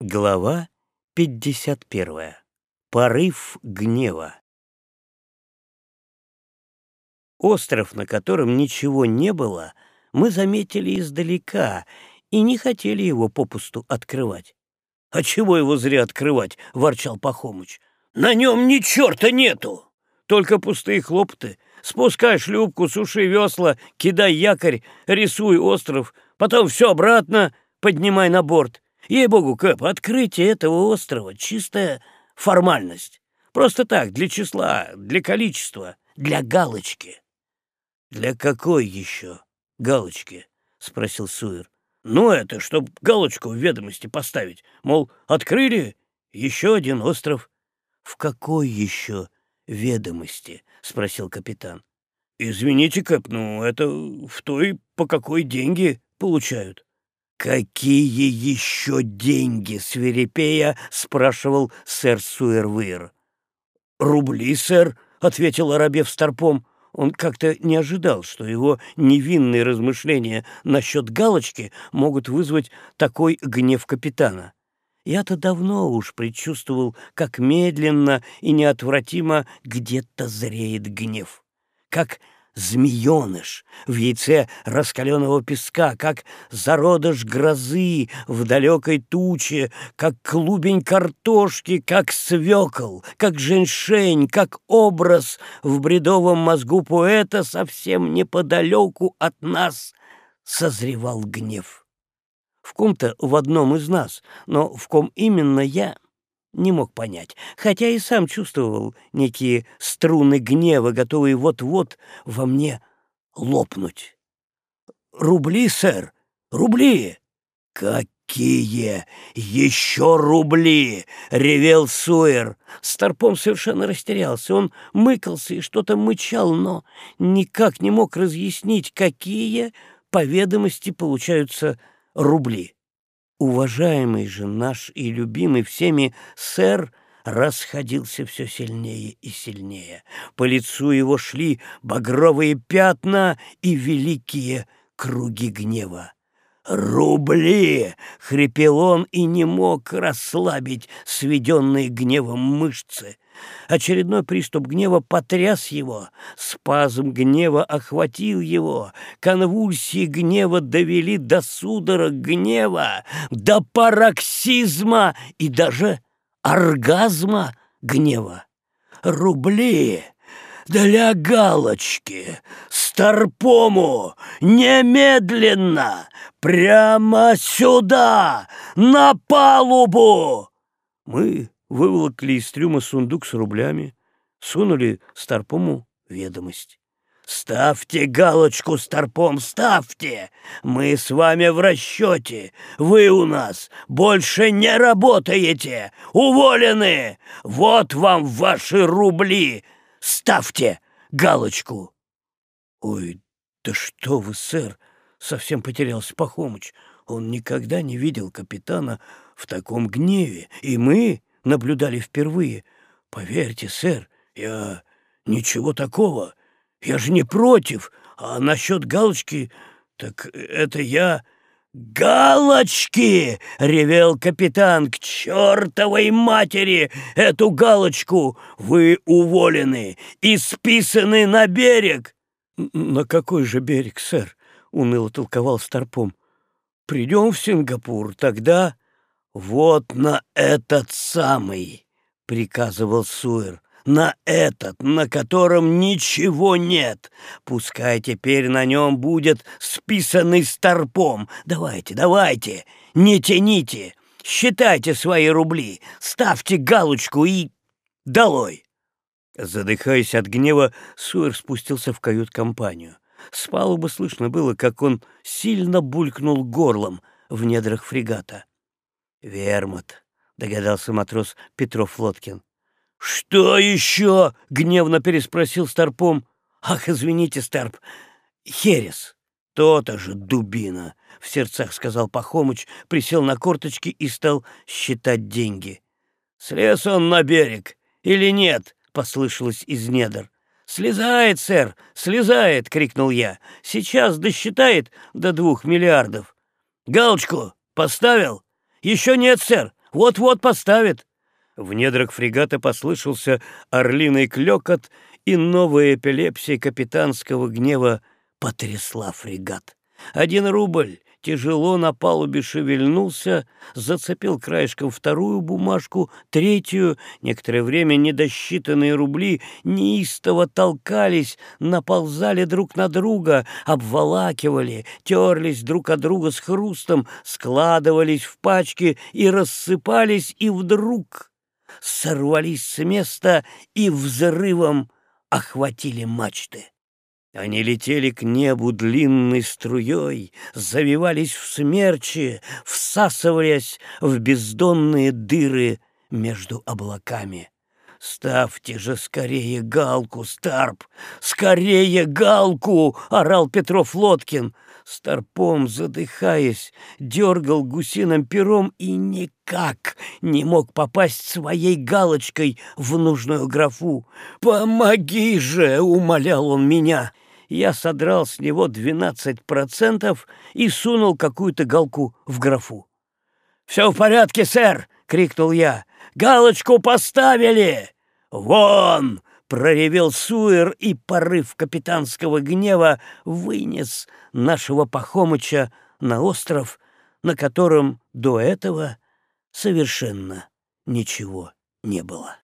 Глава 51. Порыв гнева. Остров, на котором ничего не было, мы заметили издалека и не хотели его попусту открывать. — А чего его зря открывать? — ворчал Пахомыч. — На нем ни черта нету! Только пустые хлопоты. Спускай шлюпку, суши весла, кидай якорь, рисуй остров, потом все обратно поднимай на борт — Ей-богу, Кэп, открытие этого острова — чистая формальность. Просто так, для числа, для количества, для галочки. — Для какой еще галочки? — спросил Суир. — Ну, это, чтоб галочку в ведомости поставить. Мол, открыли еще один остров. — В какой еще ведомости? — спросил капитан. — Извините, Кэп, ну, это в той, по какой деньги получают. «Какие еще деньги?» — свирепея спрашивал сэр Суэрвир. «Рубли, сэр», — ответил Арабев старпом. Он как-то не ожидал, что его невинные размышления насчет галочки могут вызвать такой гнев капитана. Я-то давно уж предчувствовал, как медленно и неотвратимо где-то зреет гнев. Как змееныш в яйце раскаленного песка, как зародыш грозы в далекой туче, как клубень картошки, как свекол, как женьшень, как образ в бредовом мозгу поэта совсем неподалеку от нас созревал гнев. В ком-то в одном из нас, но в ком именно я — не мог понять, хотя и сам чувствовал некие струны гнева, готовые вот-вот во мне лопнуть. «Рубли, сэр, рубли!» «Какие еще рубли?» — ревел Суэр. Старпом совершенно растерялся. Он мыкался и что-то мычал, но никак не мог разъяснить, какие, по ведомости, получаются рубли. Уважаемый же наш и любимый всеми сэр расходился все сильнее и сильнее. По лицу его шли багровые пятна и великие круги гнева. «Рубли!» — хрипел он и не мог расслабить сведенные гневом мышцы. Очередной приступ гнева потряс его, спазм гнева охватил его, конвульсии гнева довели до судорог гнева, до пароксизма и даже оргазма гнева. Рубли для галочки, старпому, немедленно, прямо сюда, на палубу. Мы выволокли из трюма сундук с рублями, сунули Старпому ведомость. «Ставьте галочку, Старпом, ставьте! Мы с вами в расчете! Вы у нас больше не работаете! Уволены! Вот вам ваши рубли! Ставьте галочку!» «Ой, да что вы, сэр!» — совсем потерялся Пахомыч. Он никогда не видел капитана в таком гневе, и мы наблюдали впервые. Поверьте, сэр, я ничего такого. Я же не против. А насчет галочки, так это я... «Галочки!» — ревел капитан. «К чертовой матери эту галочку! Вы уволены и списаны на берег!» «На какой же берег, сэр?» — уныло толковал Старпом. «Придем в Сингапур, тогда...» «Вот на этот самый!» — приказывал Суэр. «На этот, на котором ничего нет! Пускай теперь на нем будет списанный старпом! Давайте, давайте! Не тяните! Считайте свои рубли! Ставьте галочку и... долой!» Задыхаясь от гнева, Суэр спустился в кают-компанию. С палубы слышно было, как он сильно булькнул горлом в недрах фрегата. «Вермут», — догадался матрос Петров Лоткин. «Что еще?» — гневно переспросил Старпом. «Ах, извините, Старп, Херес». «То-то же дубина!» — в сердцах сказал Пахомыч, присел на корточки и стал считать деньги. «Слез он на берег или нет?» — послышалось из недр. «Слезает, сэр, слезает!» — крикнул я. «Сейчас досчитает до двух миллиардов. Галочку поставил?» «Еще нет, сэр. Вот-вот поставит. В недрах фрегата послышался орлиный клёкот, и новая эпилепсия капитанского гнева потрясла фрегат. Один рубль тяжело на палубе шевельнулся, зацепил краешком вторую бумажку, третью. Некоторое время недосчитанные рубли неистово толкались, наползали друг на друга, обволакивали, терлись друг от друга с хрустом, складывались в пачки и рассыпались, и вдруг сорвались с места и взрывом охватили мачты. Они летели к небу длинной струей, завивались в смерчи, всасываясь в бездонные дыры между облаками. «Ставьте же скорее галку, Старп! Скорее галку!» — орал Петров Лоткин. Старпом, задыхаясь, дергал гусиным пером и никак не мог попасть своей галочкой в нужную графу. «Помоги же!» — умолял он меня. Я содрал с него двенадцать процентов и сунул какую-то галку в графу. «Все в порядке, сэр!» — крикнул я. Галочку поставили! Вон!» — проревел Суэр, и порыв капитанского гнева вынес нашего Пахомыча на остров, на котором до этого совершенно ничего не было.